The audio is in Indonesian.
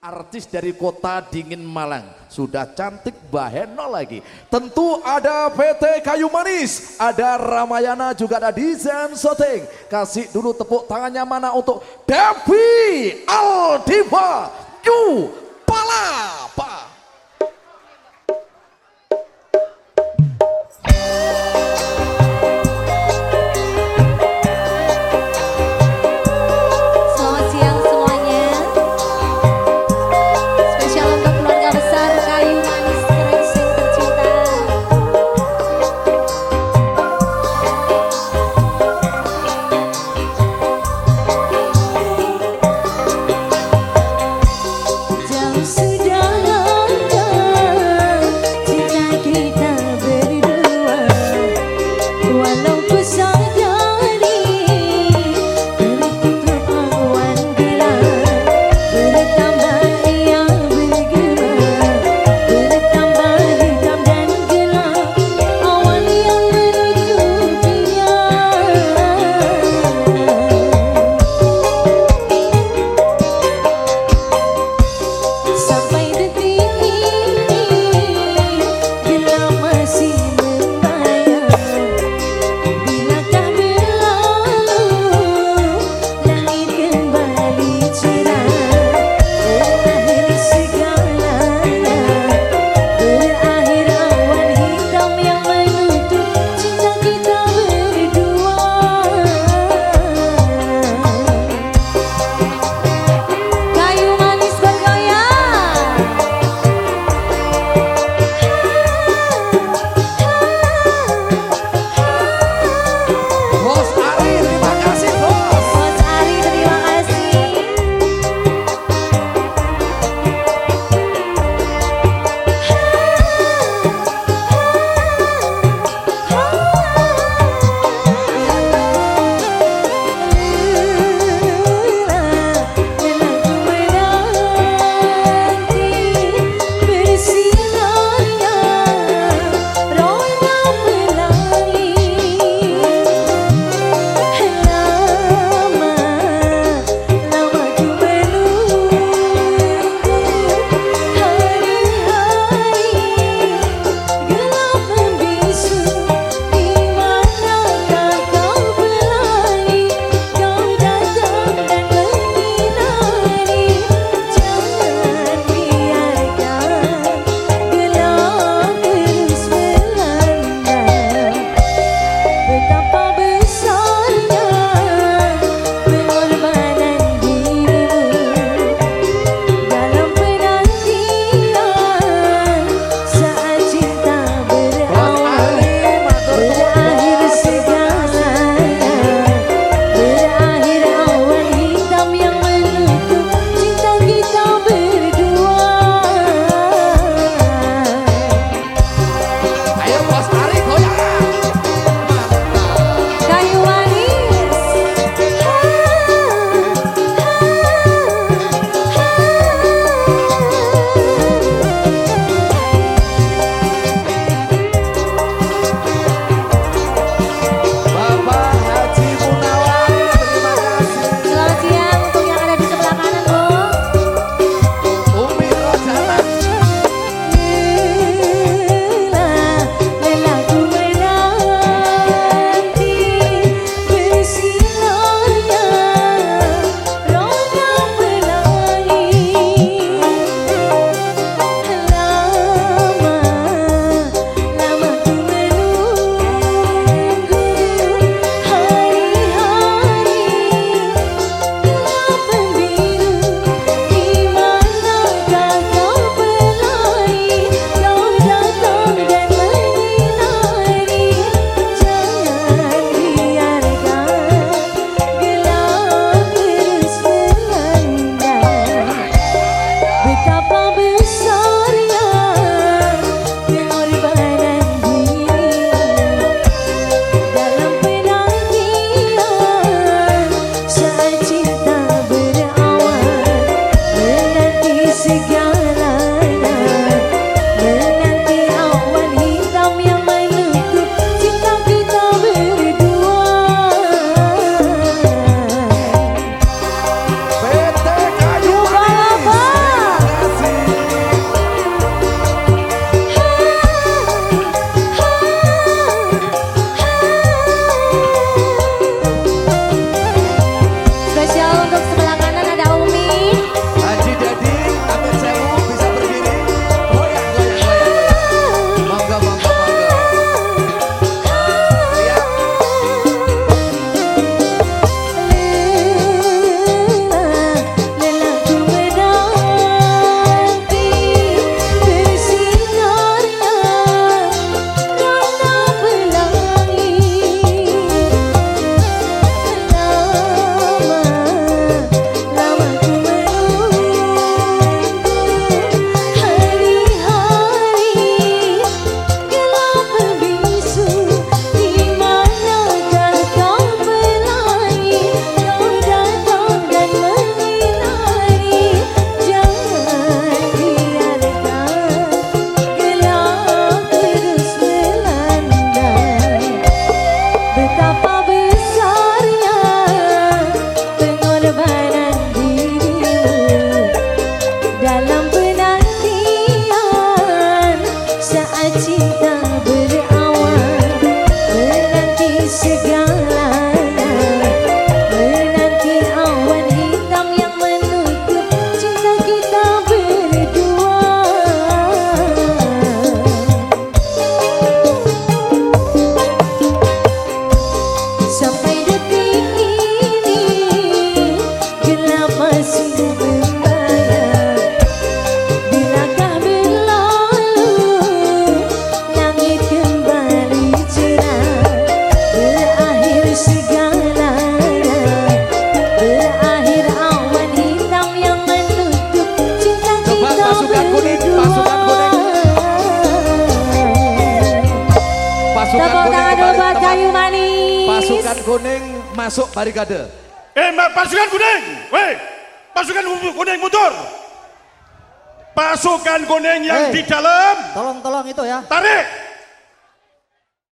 artis dari kota dingin Malang. Sudah cantik baheno lagi. Tentu ada PT Kayu Manis ada Ramayana juga ada Desain Shooting kasih dulu tepuk tangannya mana untuk Devi Aldiva Yu Pasukan kuning masuk barikade. Eh, ma- pasukan kuning, weh, pasukan kuning mundur. Pasukan kuning yang Hei. di dalam, Tolong tolong itu ya. tarik.